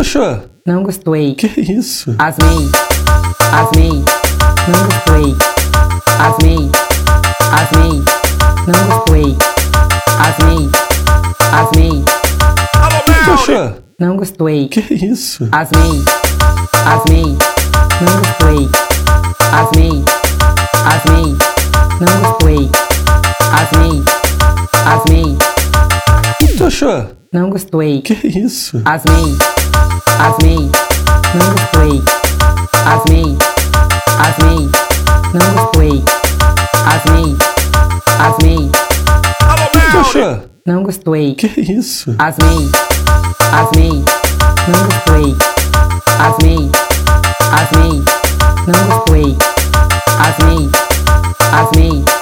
achou? Não gostei. Que isso? Asmei. Asmei. Não gostei. Asmei. Asmei. Não gostei. Asmei. Asmei. Achou? Não gostei. Que isso? Asmei. Asmei. Não gostei. Asmei. Asmei. Não gostei. Asmei. Asmei. Achou? Não gostei. Que isso? Asmei. Asmei. Asmei. Tu achou? Não gostei. Que isso? Asmei. Asmei. Não gostei. Asmei. Asmei. Não gostei. Asmei. Asmei.